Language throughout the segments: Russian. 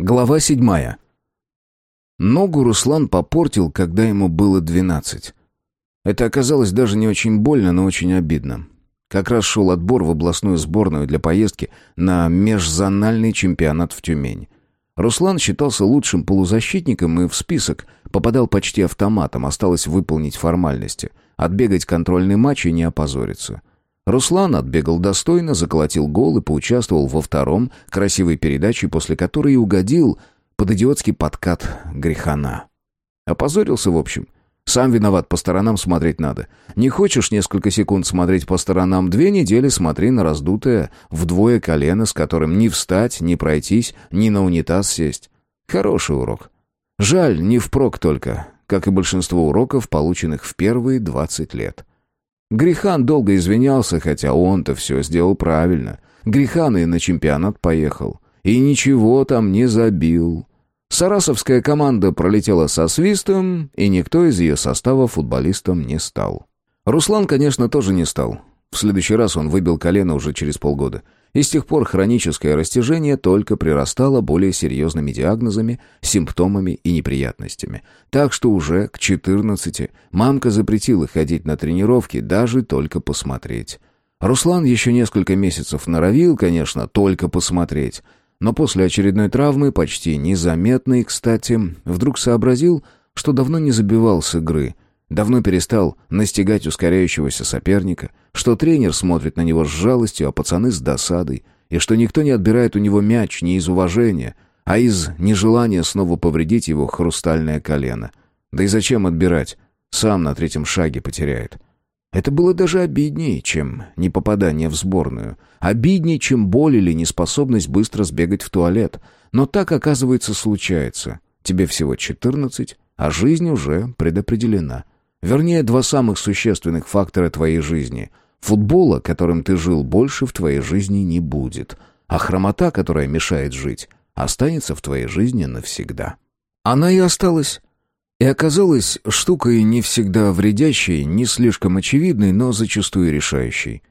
Глава седьмая. Ногу Руслан попортил, когда ему было двенадцать. Это оказалось даже не очень больно, но очень обидно. Как раз шел отбор в областную сборную для поездки на межзональный чемпионат в Тюмень. Руслан считался лучшим полузащитником и в список попадал почти автоматом, осталось выполнить формальности, отбегать контрольный матч и не опозориться. Руслан отбегал достойно, заколотил гол и поучаствовал во втором красивой передаче, после которой и угодил под идиотский подкат грехана. Опозорился, в общем. Сам виноват, по сторонам смотреть надо. Не хочешь несколько секунд смотреть по сторонам, две недели смотри на раздутое вдвое колено, с которым ни встать, ни пройтись, ни на унитаз сесть. Хороший урок. Жаль, не впрок только, как и большинство уроков, полученных в первые двадцать лет. Грихан долго извинялся, хотя он-то все сделал правильно. Грихан и на чемпионат поехал. И ничего там не забил. Сарасовская команда пролетела со свистом, и никто из ее состава футболистом не стал. Руслан, конечно, тоже не стал. В следующий раз он выбил колено уже через полгода. И с тех пор хроническое растяжение только прирастало более серьезными диагнозами, симптомами и неприятностями. Так что уже к 14 мамка запретила ходить на тренировки, даже только посмотреть. Руслан еще несколько месяцев норовил, конечно, только посмотреть. Но после очередной травмы, почти незаметной, кстати, вдруг сообразил, что давно не забивал с игры – Давно перестал настигать ускоряющегося соперника, что тренер смотрит на него с жалостью, а пацаны с досадой, и что никто не отбирает у него мяч не из уважения, а из нежелания снова повредить его хрустальное колено. Да и зачем отбирать? Сам на третьем шаге потеряет. Это было даже обиднее, чем не попадание в сборную. Обиднее, чем боль или неспособность быстро сбегать в туалет. Но так, оказывается, случается. Тебе всего четырнадцать, а жизнь уже предопределена. Вернее, два самых существенных фактора твоей жизни. Футбола, которым ты жил, больше в твоей жизни не будет. А хромота, которая мешает жить, останется в твоей жизни навсегда. Она и осталась. И оказалась штукой не всегда вредящей, не слишком очевидной, но зачастую решающей.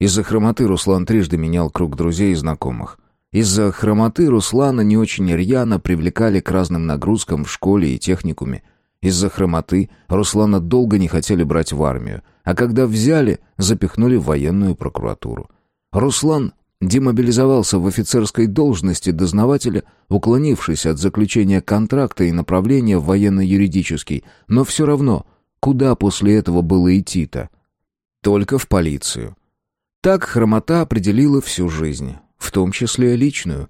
Из-за хромоты Руслан трижды менял круг друзей и знакомых. Из-за хромоты Руслана не очень рьяно привлекали к разным нагрузкам в школе и техникуме. Из-за хромоты Руслана долго не хотели брать в армию, а когда взяли, запихнули в военную прокуратуру. Руслан демобилизовался в офицерской должности дознавателя, уклонившись от заключения контракта и направления в военно-юридический, но все равно, куда после этого было идти-то? Только в полицию. Так хромота определила всю жизнь, в том числе личную.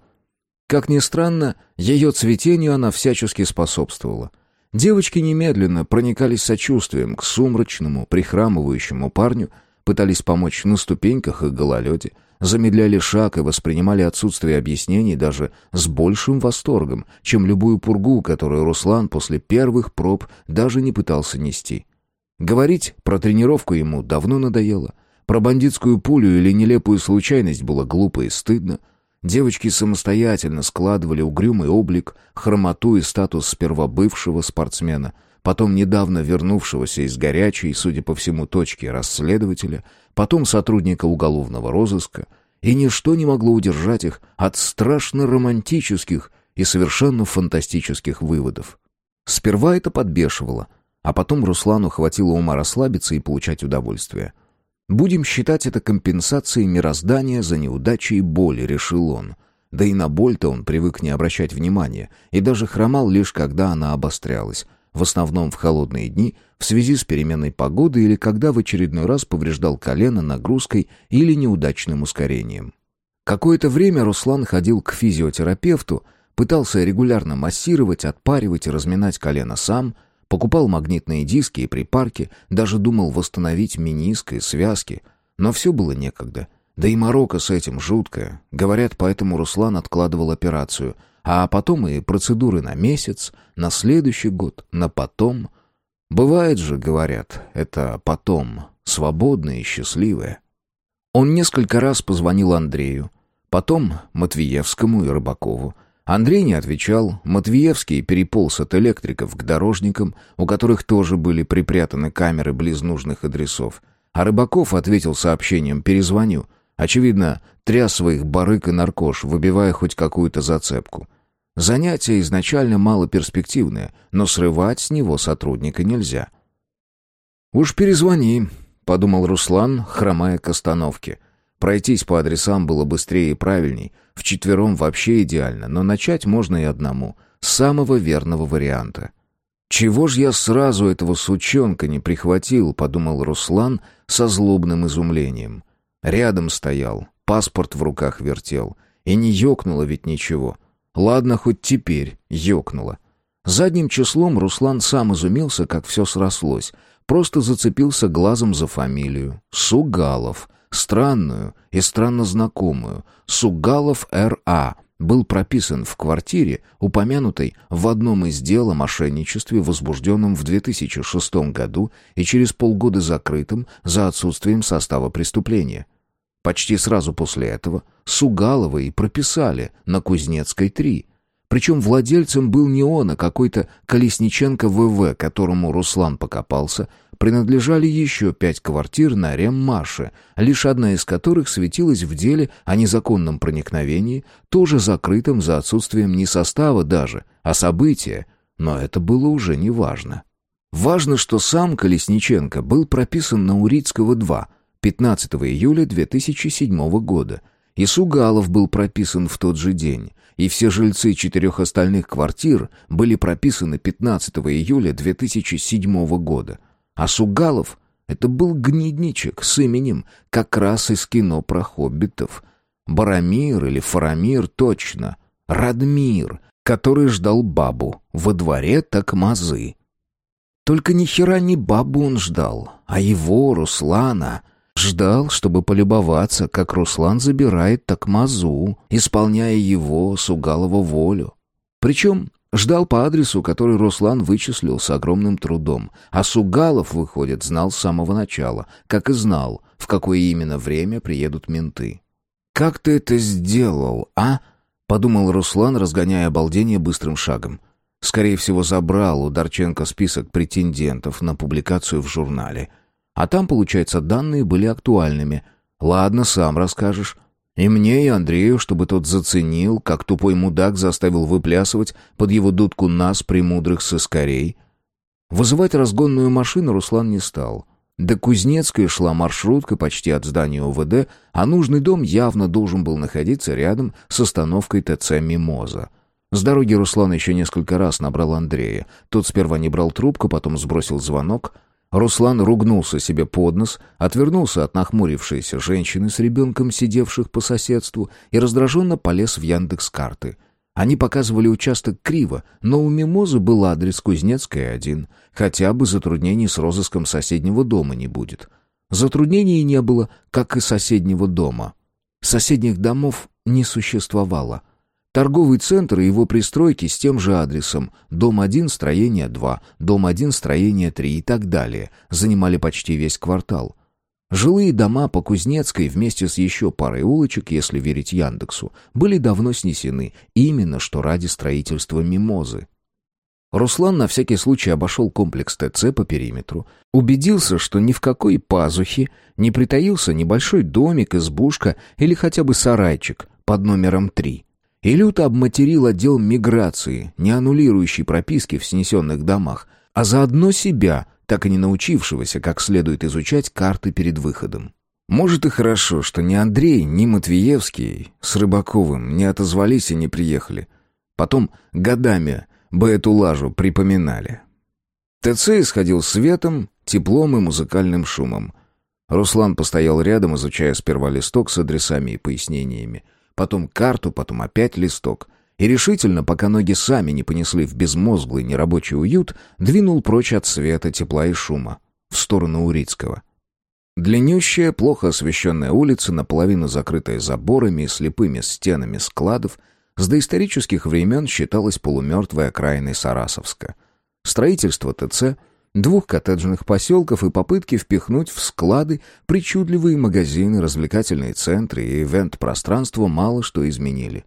Как ни странно, ее цветению она всячески способствовала. Девочки немедленно проникались сочувствием к сумрачному, прихрамывающему парню, пытались помочь на ступеньках и гололеде, замедляли шаг и воспринимали отсутствие объяснений даже с большим восторгом, чем любую пургу, которую Руслан после первых проб даже не пытался нести. Говорить про тренировку ему давно надоело. Про бандитскую пулю или нелепую случайность было глупо и стыдно. Девочки самостоятельно складывали угрюмый облик, хромоту и статус сперва бывшего спортсмена, потом недавно вернувшегося из горячей, судя по всему, точки расследователя, потом сотрудника уголовного розыска, и ничто не могло удержать их от страшно романтических и совершенно фантастических выводов. Сперва это подбешивало, а потом Руслану хватило ума расслабиться и получать удовольствие — Будем считать это компенсацией мироздания за неудачи и боли, решил он. Да и на боль-то он привык не обращать внимания, и даже хромал лишь когда она обострялась. В основном в холодные дни, в связи с переменной погоды или когда в очередной раз повреждал колено нагрузкой или неудачным ускорением. Какое-то время Руслан ходил к физиотерапевту, пытался регулярно массировать, отпаривать и разминать колено сам – Покупал магнитные диски и припарки, даже думал восстановить мениск и связки. Но все было некогда. Да и морока с этим жуткая. Говорят, поэтому Руслан откладывал операцию. А потом и процедуры на месяц, на следующий год, на потом. Бывает же, говорят, это потом, свободное и счастливое. Он несколько раз позвонил Андрею, потом Матвеевскому и Рыбакову, Андрей не отвечал, Матвеевский переполз от электриков к дорожникам, у которых тоже были припрятаны камеры близ нужных адресов. А Рыбаков ответил сообщением «перезвоню». Очевидно, тряс своих барык и наркош, выбивая хоть какую-то зацепку. Занятие изначально малоперспективное, но срывать с него сотрудника нельзя. «Уж перезвони», — подумал Руслан, хромая к остановке. Пройтись по адресам было быстрее и правильней. Вчетвером вообще идеально, но начать можно и одному. С самого верного варианта. «Чего ж я сразу этого сучонка не прихватил?» — подумал Руслан со злобным изумлением. Рядом стоял, паспорт в руках вертел. И не ёкнуло ведь ничего. Ладно, хоть теперь ёкнуло. Задним числом Руслан сам изумился, как все срослось. Просто зацепился глазом за фамилию. Сугалов. Странную и странно знакомую. Сугалов Р.А. был прописан в квартире, упомянутой в одном из дел о мошенничестве, возбужденном в 2006 году и через полгода закрытым за отсутствием состава преступления. Почти сразу после этого Сугалова и прописали на Кузнецкой 3. Причем владельцем был не он, а какой-то Колесниченко ВВ, которому Руслан покопался, принадлежали еще пять квартир на Реммаше, лишь одна из которых светилась в деле о незаконном проникновении, тоже закрытом за отсутствием не состава даже, а события, но это было уже не важно. Важно, что сам Колесниченко был прописан на Урицкого 2, 15 июля 2007 года, и Сугалов был прописан в тот же день, и все жильцы четырех остальных квартир были прописаны 15 июля 2007 года. А Сугалов — это был гнидничек с именем, как раз из кино про хоббитов. Барамир или Фарамир точно. Радмир, который ждал бабу во дворе Такмазы. Только ни хера не бабу он ждал, а его, Руслана, Ждал, чтобы полюбоваться, как Руслан забирает Такмазу, исполняя его, Сугалова, волю. Причем ждал по адресу, который Руслан вычислил с огромным трудом. А Сугалов, выходит, знал с самого начала, как и знал, в какое именно время приедут менты. «Как ты это сделал, а?» — подумал Руслан, разгоняя обалдение быстрым шагом. Скорее всего, забрал у Дорченко список претендентов на публикацию в журнале — а там, получается, данные были актуальными. Ладно, сам расскажешь. И мне, и Андрею, чтобы тот заценил, как тупой мудак заставил выплясывать под его дудку нас, премудрых сыскарей. Вызывать разгонную машину Руслан не стал. До Кузнецкой шла маршрутка почти от здания УВД, а нужный дом явно должен был находиться рядом с остановкой ТЦ «Мимоза». С дороги Руслан еще несколько раз набрал Андрея. Тот сперва не брал трубку, потом сбросил звонок — Руслан ругнулся себе под нос, отвернулся от нахмурившейся женщины с ребенком, сидевших по соседству, и раздраженно полез в Яндекс-карты. Они показывали участок криво, но у Мимозы был адрес Кузнецкая один. Хотя бы затруднений с розыском соседнего дома не будет. Затруднений не было, как и соседнего дома. Соседних домов не существовало — Торговый центр и его пристройки с тем же адресом, дом 1, строение 2, дом 1, строение 3 и так далее, занимали почти весь квартал. Жилые дома по Кузнецкой вместе с еще парой улочек, если верить Яндексу, были давно снесены, именно что ради строительства мимозы. Руслан на всякий случай обошел комплекс ТЦ по периметру, убедился, что ни в какой пазухе не притаился небольшой домик, избушка или хотя бы сарайчик под номером 3. И люто обматерил отдел миграции, не аннулирующий прописки в снесенных домах, а заодно себя, так и не научившегося как следует изучать карты перед выходом. Может и хорошо, что ни Андрей, ни Матвеевский с Рыбаковым не отозвались и не приехали. Потом годами бы эту лажу припоминали. ТЦ исходил светом, теплом и музыкальным шумом. Руслан постоял рядом, изучая сперва листок с адресами и пояснениями потом карту, потом опять листок. И решительно, пока ноги сами не понесли в безмозглый нерабочий уют, двинул прочь от света, тепла и шума, в сторону Урицкого. Длиннющая, плохо освещенная улица, наполовину закрытая заборами и слепыми стенами складов, с доисторических времен считалась полумертвой окраиной Сарасовска. Строительство ТЦ — двух коттеджных поселков и попытки впихнуть в склады причудливые магазины, развлекательные центры и ивент-пространство мало что изменили.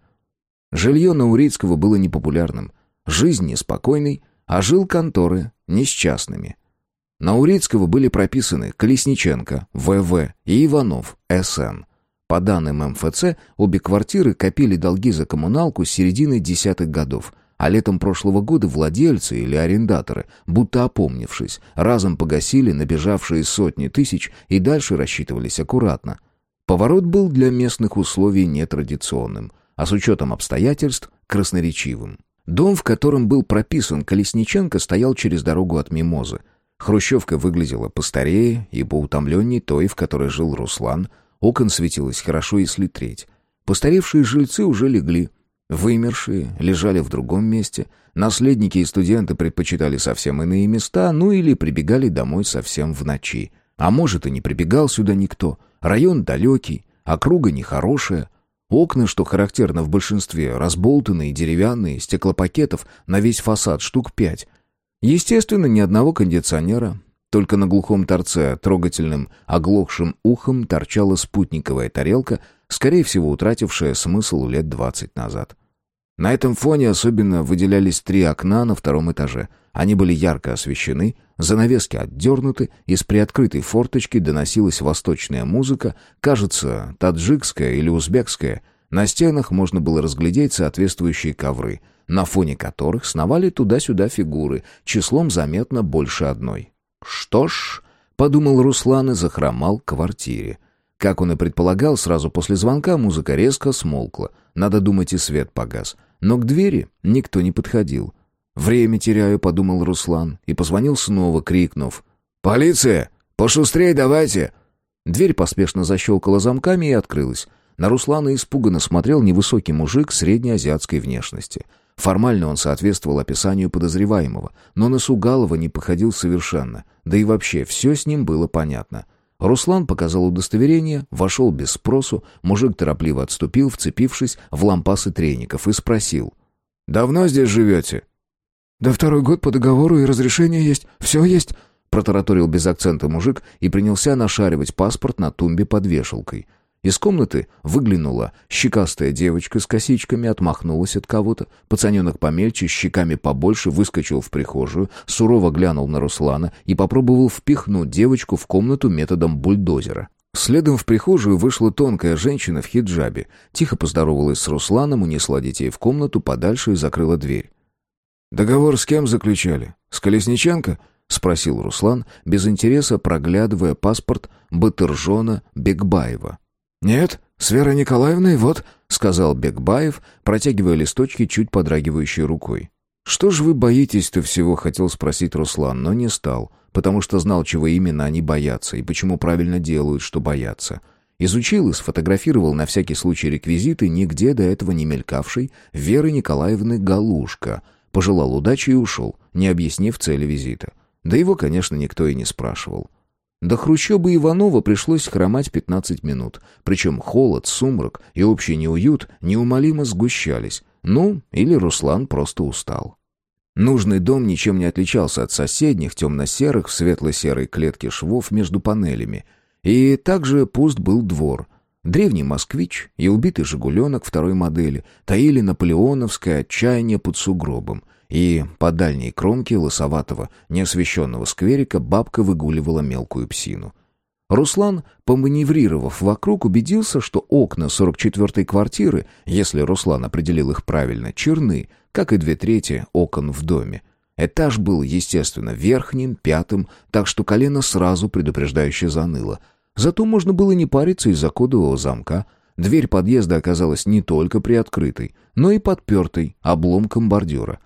Жилье Наурицкого было непопулярным, жизнь неспокойной, а жил конторы несчастными. На Урицкого были прописаны Колесниченко, ВВ и Иванов, СН. По данным МФЦ, обе квартиры копили долги за коммуналку с середины десятых годов, а летом прошлого года владельцы или арендаторы, будто опомнившись, разом погасили набежавшие сотни тысяч и дальше рассчитывались аккуратно. Поворот был для местных условий нетрадиционным, а с учетом обстоятельств – красноречивым. Дом, в котором был прописан Колесниченко, стоял через дорогу от Мимозы. Хрущевка выглядела постарее и поутомленней той, в которой жил Руслан. Окон светилось хорошо, если треть. Постаревшие жильцы уже легли. Вымершие лежали в другом месте. Наследники и студенты предпочитали совсем иные места, ну или прибегали домой совсем в ночи. А может, и не прибегал сюда никто – Район далекий, округа нехорошая. Окна, что характерно в большинстве, разболтанные, деревянные, стеклопакетов на весь фасад штук пять. Естественно, ни одного кондиционера. Только на глухом торце, трогательным, оглохшим ухом, торчала спутниковая тарелка, скорее всего, утратившая смысл лет двадцать назад. На этом фоне особенно выделялись три окна на втором этаже — они были ярко освещены, занавески отдернуты, из приоткрытой форточки доносилась восточная музыка, кажется, таджикская или узбекская. На стенах можно было разглядеть соответствующие ковры, на фоне которых сновали туда-сюда фигуры, числом заметно больше одной. «Что ж», — подумал Руслан и захромал к квартире. Как он и предполагал, сразу после звонка музыка резко смолкла. Надо думать, и свет погас. Но к двери никто не подходил. «Время теряю», — подумал Руслан, и позвонил снова, крикнув. «Полиция! Пошустрей давайте!» Дверь поспешно защелкала замками и открылась. На Руслана испуганно смотрел невысокий мужик среднеазиатской внешности. Формально он соответствовал описанию подозреваемого, но на Сугалова не походил совершенно. Да и вообще, все с ним было понятно. Руслан показал удостоверение, вошел без спросу, мужик торопливо отступил, вцепившись в лампасы треников, и спросил. «Давно здесь живете?» «Да второй год по договору и разрешение есть, все есть», протараторил без акцента мужик и принялся нашаривать паспорт на тумбе под вешалкой. Из комнаты выглянула щекастая девочка с косичками, отмахнулась от кого-то. Пацаненок помельче, щеками побольше, выскочил в прихожую, сурово глянул на Руслана и попробовал впихнуть девочку в комнату методом бульдозера. Следом в прихожую вышла тонкая женщина в хиджабе, тихо поздоровалась с Русланом, унесла детей в комнату подальше и закрыла дверь. «Договор с кем заключали? С Колесниченко?» — спросил Руслан, без интереса проглядывая паспорт Батыржона Бекбаева. «Нет, с Верой Николаевной, вот», — сказал Бекбаев, протягивая листочки чуть подрагивающей рукой. «Что ж вы боитесь-то всего?» — хотел спросить Руслан, но не стал, потому что знал, чего именно они боятся и почему правильно делают, что боятся. Изучил и сфотографировал на всякий случай реквизиты нигде до этого не мелькавшей Веры Николаевны Галушка — Пожелал удачи и ушел, не объяснив цели визита. Да его, конечно, никто и не спрашивал. До Хрущеба Иванова пришлось хромать 15 минут. Причем холод, сумрак и общий неуют неумолимо сгущались. Ну, или Руслан просто устал. Нужный дом ничем не отличался от соседних, темно-серых, в светло-серой клетке швов между панелями. И также пуст был двор. Древний москвич и убитый «Жигуленок» второй модели таили наполеоновское отчаяние под сугробом, и по дальней кромке лысоватого, неосвещенного скверика бабка выгуливала мелкую псину. Руслан, поманеврировав вокруг, убедился, что окна 44-й квартиры, если Руслан определил их правильно, черны, как и две трети окон в доме. Этаж был, естественно, верхним, пятым, так что колено сразу предупреждающе заныло — Зато можно было не париться из-за кодового замка. Дверь подъезда оказалась не только приоткрытой, но и подпертой обломком бордюра.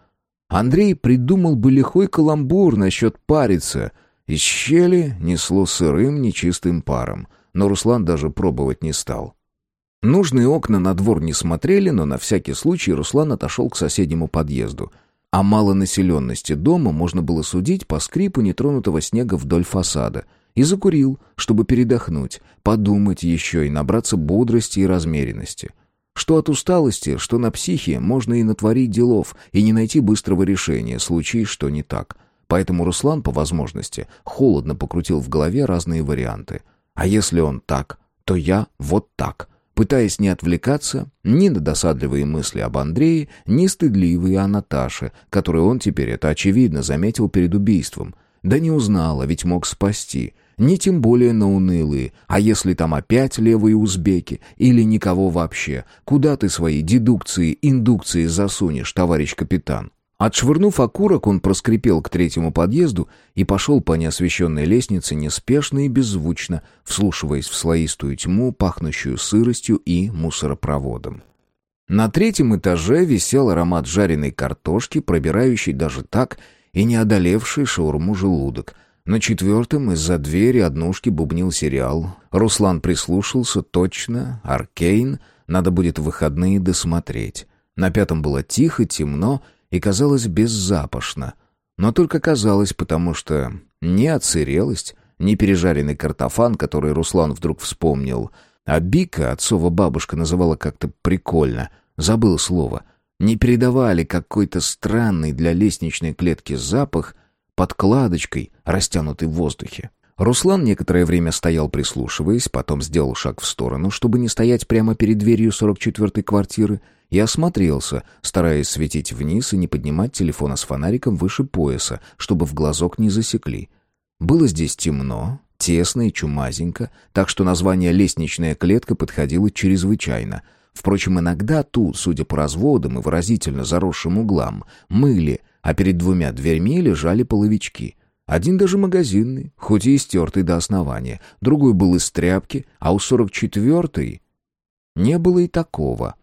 Андрей придумал бы лихой каламбур насчет париться. Из щели несло сырым, нечистым паром, но Руслан даже пробовать не стал. Нужные окна на двор не смотрели, но на всякий случай Руслан отошел к соседнему подъезду. О малонаселенности дома можно было судить по скрипу нетронутого снега вдоль фасада — и закурил, чтобы передохнуть, подумать еще и набраться бодрости и размеренности. Что от усталости, что на психе можно и натворить делов, и не найти быстрого решения, случись что не так. Поэтому Руслан, по возможности, холодно покрутил в голове разные варианты. А если он так, то я вот так — пытаясь не отвлекаться ни на досадливые мысли об Андрее, ни стыдливые о Наташе, которую он теперь, это очевидно, заметил перед убийством. Да не узнала, ведь мог спасти. Ни тем более на унылые. А если там опять левые узбеки или никого вообще? Куда ты свои дедукции, индукции засунешь, товарищ капитан? Отшвырнув окурок, он проскрипел к третьему подъезду и пошел по неосвещенной лестнице неспешно и беззвучно, вслушиваясь в слоистую тьму, пахнущую сыростью и мусоропроводом. На третьем этаже висел аромат жареной картошки, пробирающий даже так и не одолевший шаурму желудок. На четвертом из-за двери однушки бубнил сериал. Руслан прислушался точно, Аркейн, надо будет выходные досмотреть. На пятом было тихо, темно и казалось беззапашно. Но только казалось, потому что ни оцерелость, ни пережаренный картофан, который Руслан вдруг вспомнил, а Бика, отцова бабушка, называла как-то прикольно, забыл слово, не передавали какой-то странный для лестничной клетки запах подкладочкой, растянутый в воздухе. Руслан некоторое время стоял прислушиваясь, потом сделал шаг в сторону, чтобы не стоять прямо перед дверью 44-й квартиры, и осмотрелся, стараясь светить вниз и не поднимать телефона с фонариком выше пояса, чтобы в глазок не засекли. Было здесь темно, тесно и чумазенько, так что название «лестничная клетка» подходило чрезвычайно. Впрочем, иногда тут, судя по разводам и выразительно заросшим углам, мыли, а перед двумя дверьми лежали половички — один даже магазинный, хоть и истертый до основания. Другой был из тряпки, а у сорок четвертой не было и такого.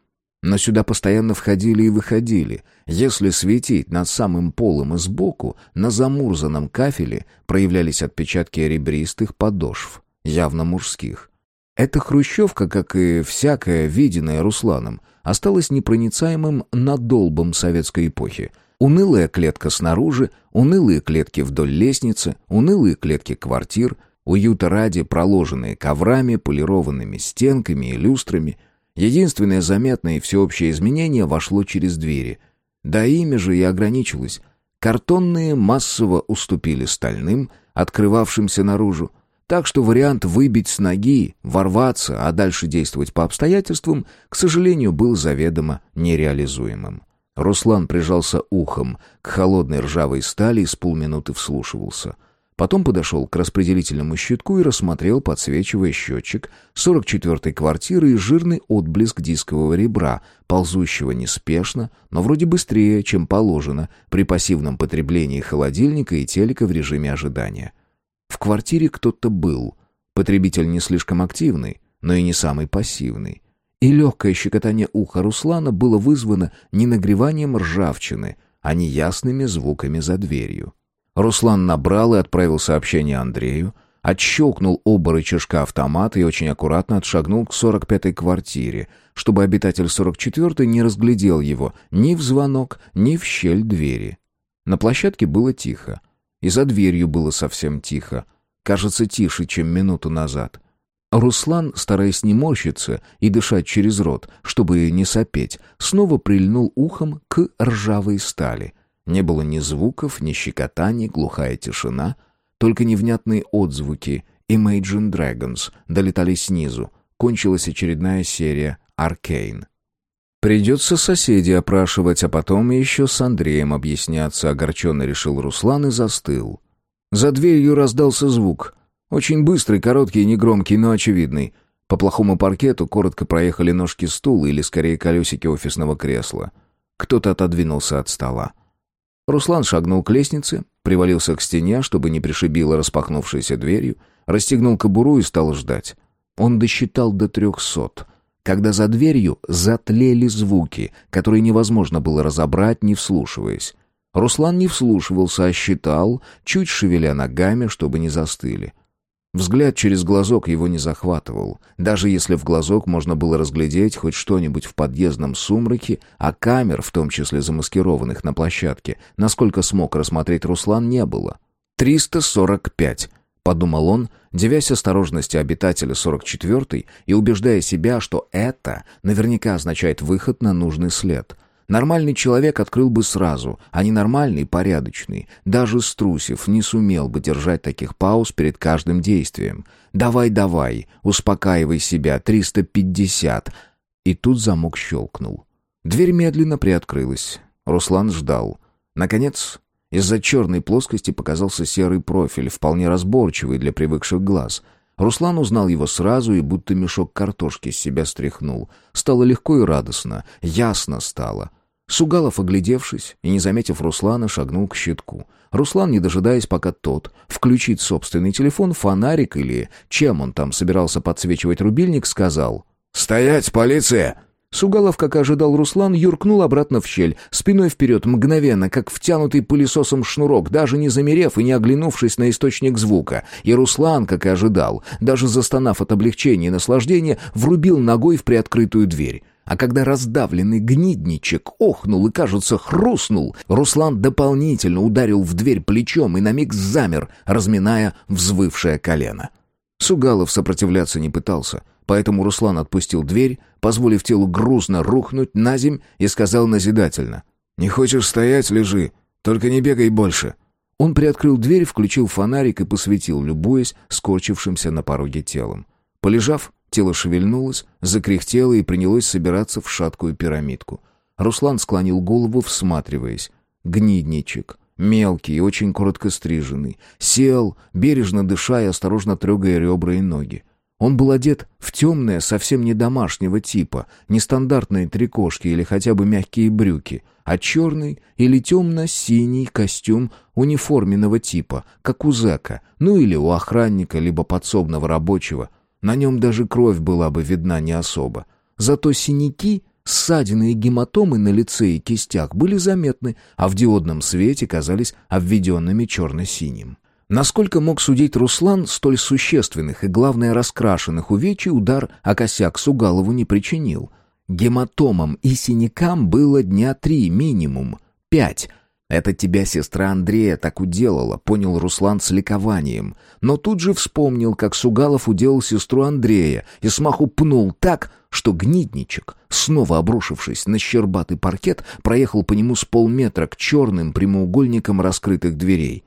Но сюда постоянно входили и выходили. Если светить над самым полом и сбоку, на замурзанном кафеле проявлялись отпечатки ребристых подошв, явно мужских. Эта хрущевка, как и всякое виденное Русланом, осталась непроницаемым надолбом советской эпохи — Унылая клетка снаружи, унылые клетки вдоль лестницы, унылые клетки квартир, уюта ради проложенные коврами, полированными стенками и люстрами. Единственное заметное и всеобщее изменение вошло через двери. Да ими же и ограничилось. Картонные массово уступили стальным, открывавшимся наружу, так что вариант выбить с ноги, ворваться, а дальше действовать по обстоятельствам, к сожалению, был заведомо нереализуемым. Руслан прижался ухом к холодной ржавой стали и с полминуты вслушивался. Потом подошел к распределительному щитку и рассмотрел, подсвечивая счетчик 44-й квартиры и жирный отблеск дискового ребра, ползущего неспешно, но вроде быстрее, чем положено, при пассивном потреблении холодильника и телека в режиме ожидания. В квартире кто-то был. Потребитель не слишком активный, но и не самый пассивный и легкое щекотание уха Руслана было вызвано не нагреванием ржавчины, а неясными звуками за дверью. Руслан набрал и отправил сообщение Андрею, отщелкнул оба рычажка автомата и очень аккуратно отшагнул к 45-й квартире, чтобы обитатель 44-й не разглядел его ни в звонок, ни в щель двери. На площадке было тихо. И за дверью было совсем тихо. Кажется, тише, чем минуту назад. Руслан, стараясь не морщиться и дышать через рот, чтобы не сопеть, снова прильнул ухом к ржавой стали. Не было ни звуков, ни щекотаний, глухая тишина, только невнятные отзвуки Imagine Dragons долетали снизу. Кончилась очередная серия «Аркейн». Придется соседей опрашивать, а потом еще с Андреем объясняться, огорченно решил Руслан и застыл. За дверью раздался звук — очень быстрый, короткий негромкий, но очевидный. По плохому паркету коротко проехали ножки стула или, скорее, колесики офисного кресла. Кто-то отодвинулся от стола. Руслан шагнул к лестнице, привалился к стене, чтобы не пришибило распахнувшейся дверью, расстегнул кобуру и стал ждать. Он досчитал до трехсот, когда за дверью затлели звуки, которые невозможно было разобрать, не вслушиваясь. Руслан не вслушивался, а считал, чуть шевеля ногами, чтобы не застыли. Взгляд через глазок его не захватывал. Даже если в глазок можно было разглядеть хоть что-нибудь в подъездном сумраке, а камер, в том числе замаскированных на площадке, насколько смог рассмотреть Руслан, не было. «Триста сорок пять», — подумал он, девясь осторожности обитателя сорок четвертой и убеждая себя, что это наверняка означает выход на нужный след — Нормальный человек открыл бы сразу, а ненормальный, порядочный, даже струсив, не сумел бы держать таких пауз перед каждым действием. «Давай, давай, успокаивай себя, 350!» И тут замок щелкнул. Дверь медленно приоткрылась. Руслан ждал. Наконец, Из-за черной плоскости показался серый профиль, вполне разборчивый для привыкших глаз. Руслан узнал его сразу и будто мешок картошки с себя стряхнул. Стало легко и радостно, ясно стало. Сугалов, оглядевшись и не заметив Руслана, шагнул к щитку. Руслан, не дожидаясь, пока тот включит собственный телефон, фонарик или чем он там собирался подсвечивать рубильник, сказал «Стоять, полиция!» Сугалов, как ожидал Руслан, юркнул обратно в щель, спиной вперед, мгновенно, как втянутый пылесосом шнурок, даже не замерев и не оглянувшись на источник звука. И Руслан, как и ожидал, даже застонав от облегчения и наслаждения, врубил ногой в приоткрытую дверь. А когда раздавленный гнидничек охнул и, кажется, хрустнул, Руслан дополнительно ударил в дверь плечом и на миг замер, разминая взвывшее колено. Сугалов сопротивляться не пытался, поэтому Руслан отпустил дверь, позволив телу грузно рухнуть на земь и сказал назидательно. «Не хочешь стоять — лежи, только не бегай больше». Он приоткрыл дверь, включил фонарик и посветил, любуясь скорчившимся на пороге телом. Полежав, Тело шевельнулось, закряхтело и принялось собираться в шаткую пирамидку. Руслан склонил голову, всматриваясь. Гнидничек, мелкий и очень коротко стриженный, сел, бережно дыша и осторожно трогая ребра и ноги. Он был одет в темное, совсем не домашнего типа, нестандартные трикошки или хотя бы мягкие брюки, а черный или темно-синий костюм униформенного типа, как у зэка, ну или у охранника, либо подсобного рабочего — на нем даже кровь была бы видна не особо. Зато синяки, ссадины и гематомы на лице и кистях были заметны, а в диодном свете казались обведенными черно-синим. Насколько мог судить Руслан, столь существенных и, главное, раскрашенных увечий удар о косяк Сугалову не причинил. Гематомам и синякам было дня три минимум, пять — «Это тебя сестра Андрея так уделала», — понял Руслан с ликованием. Но тут же вспомнил, как Сугалов уделал сестру Андрея и смаху пнул так, что гнидничек, снова обрушившись на щербатый паркет, проехал по нему с полметра к черным прямоугольникам раскрытых дверей.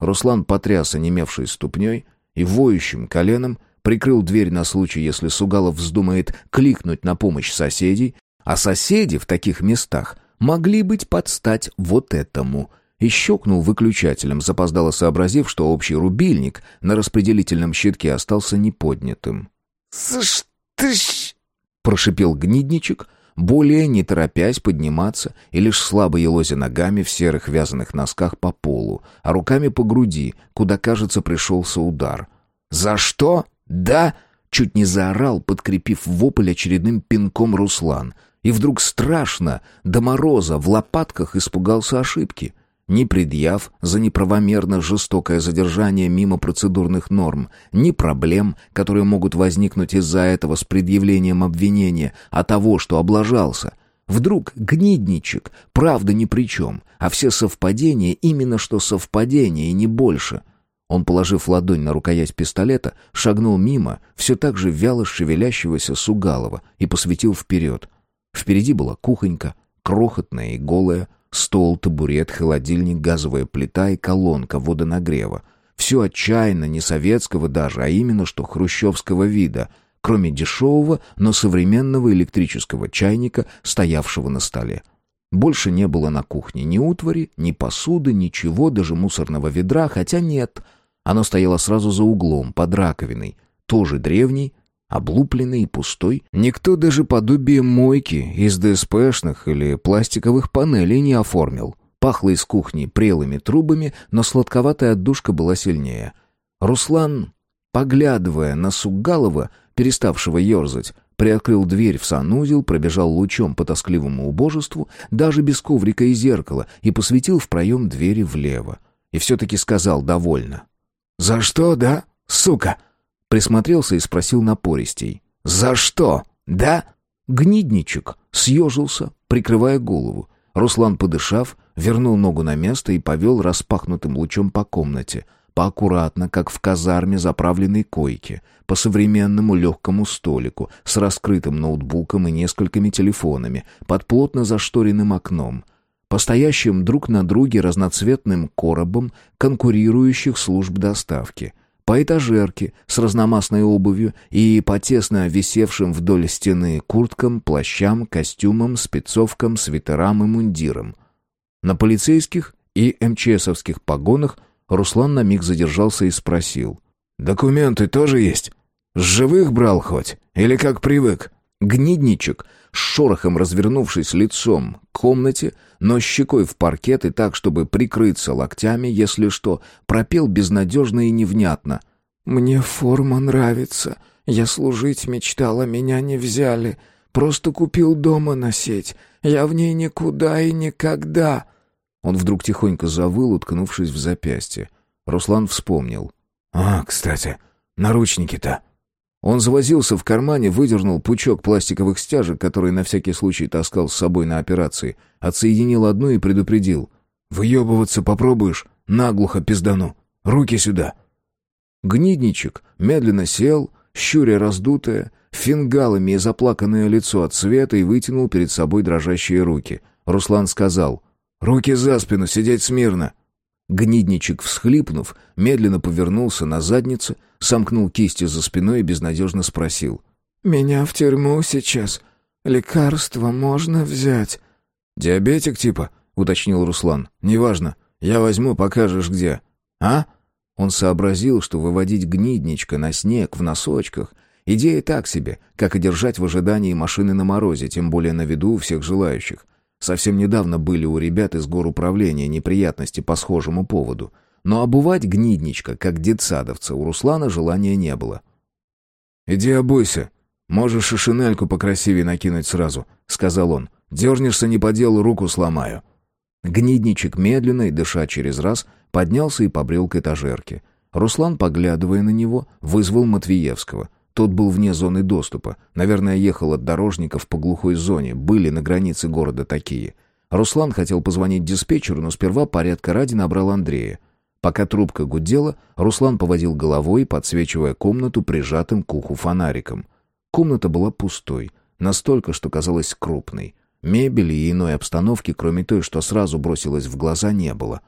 Руслан потряс онемевшей ступней и воющим коленом прикрыл дверь на случай, если Сугалов вздумает кликнуть на помощь соседей, а соседи в таких местах — могли быть под стать вот этому. И щелкнул выключателем, запоздало сообразив, что общий рубильник на распределительном щитке остался неподнятым. «Сыш ты ж...» — прошипел гнидничек, более не торопясь подниматься и лишь слабо елозя ногами в серых вязаных носках по полу, а руками по груди, куда, кажется, пришелся удар. «За что? Да?» — чуть не заорал, подкрепив вопль очередным пинком Руслан — и вдруг страшно, до мороза, в лопатках испугался ошибки. Ни предъяв за неправомерно жестокое задержание мимо процедурных норм, ни проблем, которые могут возникнуть из-за этого с предъявлением обвинения, а того, что облажался. Вдруг гнидничек, правда ни при чем, а все совпадения именно что совпадения и не больше. Он, положив ладонь на рукоять пистолета, шагнул мимо все так же вяло шевелящегося Сугалова и посветил вперед — Впереди была кухонька, крохотная и голая, стол, табурет, холодильник, газовая плита и колонка водонагрева. Все отчаянно, не советского даже, а именно что хрущевского вида, кроме дешевого, но современного электрического чайника, стоявшего на столе. Больше не было на кухне ни утвари, ни посуды, ничего, даже мусорного ведра, хотя нет. Оно стояло сразу за углом, под раковиной, тоже древний, облупленный и пустой. Никто даже подобие мойки из ДСПшных или пластиковых панелей не оформил. Пахло из кухни прелыми трубами, но сладковатая отдушка была сильнее. Руслан, поглядывая на Сугалова, переставшего ерзать, приоткрыл дверь в санузел, пробежал лучом по тоскливому убожеству, даже без коврика и зеркала, и посветил в проем двери влево. И все-таки сказал довольно. «За что, да, сука?» Присмотрелся и спросил напористей. «За что? Да?» Гнидничек съежился, прикрывая голову. Руслан, подышав, вернул ногу на место и повел распахнутым лучом по комнате, поаккуратно, как в казарме заправленной койке, по современному легкому столику с раскрытым ноутбуком и несколькими телефонами под плотно зашторенным окном, по стоящим друг на друге разноцветным коробам конкурирующих служб доставки — по этажерке с разномастной обувью и по тесно висевшим вдоль стены курткам, плащам, костюмам, спецовкам, свитерам и мундирам. На полицейских и МЧСовских погонах, Руслан на миг задержался и спросил. «Документы тоже есть? С живых брал хоть? Или как привык?» Гнидничек, с шорохом развернувшись лицом к комнате, но щекой в паркет и так, чтобы прикрыться локтями, если что, пропел безнадежно и невнятно. «Мне форма нравится. Я служить мечтала, меня не взяли. Просто купил дома на сеть. Я в ней никуда и никогда». Он вдруг тихонько завыл, уткнувшись в запястье. Руслан вспомнил. «А, кстати, наручники-то». Он завозился в кармане, выдернул пучок пластиковых стяжек, который на всякий случай таскал с собой на операции, отсоединил одну и предупредил. «Выебываться попробуешь? Наглухо пиздану. Руки сюда!» Гнидничек медленно сел, щуря раздутое, фингалами и заплаканное лицо от света и вытянул перед собой дрожащие руки. Руслан сказал «Руки за спину, сидеть смирно!» Гнидничек, всхлипнув, медленно повернулся на задницу, сомкнул кисти за спиной и безнадежно спросил. «Меня в тюрьму сейчас. Лекарство можно взять?» «Диабетик типа?» — уточнил Руслан. «Неважно. Я возьму, покажешь где». «А?» Он сообразил, что выводить гнидничка на снег в носочках — идея так себе, как и держать в ожидании машины на морозе, тем более на виду у всех желающих. Совсем недавно были у ребят из гор управления неприятности по схожему поводу. Но обувать гнидничка, как детсадовца, у Руслана желания не было. «Иди обуйся. Можешь и шинельку покрасивее накинуть сразу», — сказал он. «Дернешься не по делу, руку сломаю». Гнидничек медленно и дыша через раз поднялся и побрел к этажерке. Руслан, поглядывая на него, вызвал Матвеевского — тот был вне зоны доступа. Наверное, ехал от дорожников по глухой зоне. Были на границе города такие. Руслан хотел позвонить диспетчеру, но сперва порядка ради набрал Андрея. Пока трубка гудела, Руслан поводил головой, подсвечивая комнату прижатым к уху фонариком. Комната была пустой, настолько, что казалась крупной. Мебели и иной обстановки, кроме той, что сразу бросилось в глаза, не было.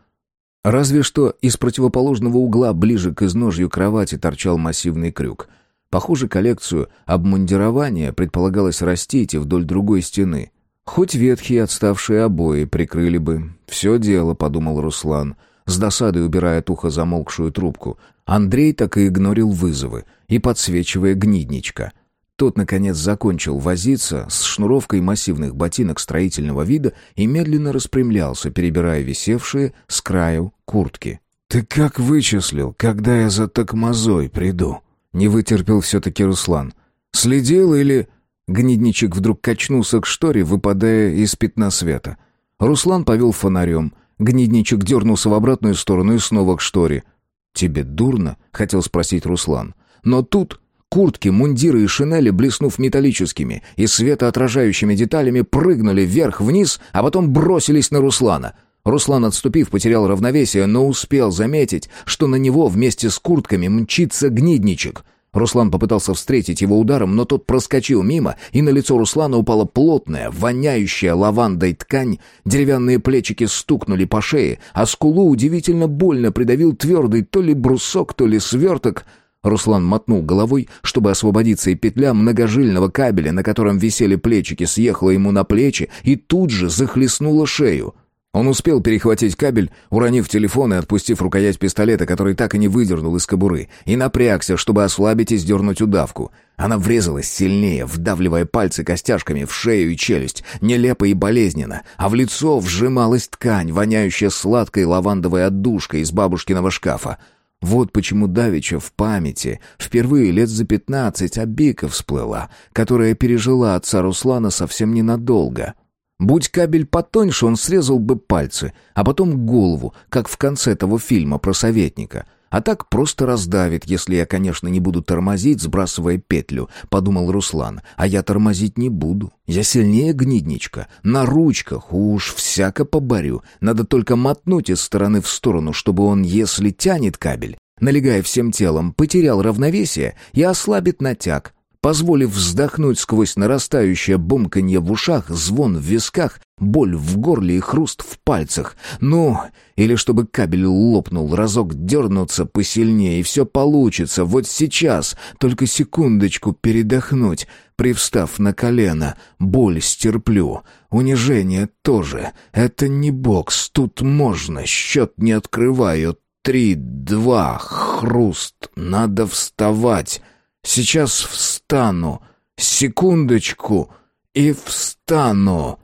Разве что из противоположного угла, ближе к изножью кровати, торчал массивный крюк — Похоже, коллекцию обмундирования предполагалось растить и вдоль другой стены. Хоть ветхие отставшие обои прикрыли бы. «Все дело», — подумал Руслан, с досадой убирая от уха замолкшую трубку. Андрей так и игнорил вызовы и подсвечивая гнидничка. Тот, наконец, закончил возиться с шнуровкой массивных ботинок строительного вида и медленно распрямлялся, перебирая висевшие с краю куртки. «Ты как вычислил, когда я за токмазой приду?» Не вытерпел все-таки Руслан. «Следил или...» Гнидничек вдруг качнулся к шторе, выпадая из пятна света. Руслан повел фонарем. Гнидничек дернулся в обратную сторону и снова к шторе. «Тебе дурно?» — хотел спросить Руслан. Но тут куртки, мундиры и шинели, блеснув металлическими и светоотражающими деталями, прыгнули вверх-вниз, а потом бросились на Руслана — Руслан, отступив, потерял равновесие, но успел заметить, что на него вместе с куртками мчится гнидничек. Руслан попытался встретить его ударом, но тот проскочил мимо, и на лицо Руслана упала плотная, воняющая лавандой ткань, деревянные плечики стукнули по шее, а скулу удивительно больно придавил твердый то ли брусок, то ли сверток. Руслан мотнул головой, чтобы освободиться, и петля многожильного кабеля, на котором висели плечики, съехала ему на плечи и тут же захлестнула шею. Он успел перехватить кабель, уронив телефон и отпустив рукоять пистолета, который так и не выдернул из кобуры, и напрягся, чтобы ослабить и сдернуть удавку. Она врезалась сильнее, вдавливая пальцы костяшками в шею и челюсть, нелепо и болезненно, а в лицо вжималась ткань, воняющая сладкой лавандовой отдушкой из бабушкиного шкафа. Вот почему Давича в памяти впервые лет за пятнадцать Абика всплыла, которая пережила отца Руслана совсем ненадолго — Будь кабель потоньше, он срезал бы пальцы, а потом голову, как в конце того фильма про советника. А так просто раздавит, если я, конечно, не буду тормозить, сбрасывая петлю, подумал Руслан. А я тормозить не буду. Я сильнее гнидничка. На ручках уж всяко поборю. Надо только мотнуть из стороны в сторону, чтобы он, если тянет кабель, налегая всем телом, потерял равновесие и ослабит натяг. Позволив вздохнуть сквозь нарастающее бомканье в ушах, звон в висках, боль в горле и хруст в пальцах. Ну, или чтобы кабель лопнул, разок дернуться посильнее, и все получится, вот сейчас, только секундочку передохнуть, привстав на колено, боль стерплю, унижение тоже. Это не бокс, тут можно, счет не открываю. Три, два, хруст, надо вставать. Сейчас встану. Секундочку. И встану.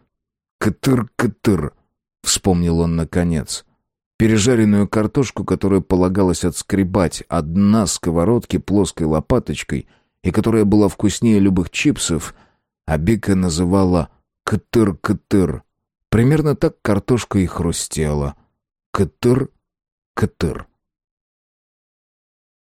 Кытыр-кытыр. Вспомнил он наконец. Пережаренную картошку, которую полагалось отскребать от дна сковородки плоской лопаточкой и которая была вкуснее любых чипсов, Абика называла «кытыр-кытыр». Примерно так картошка и хрустела. Кытыр-кытыр.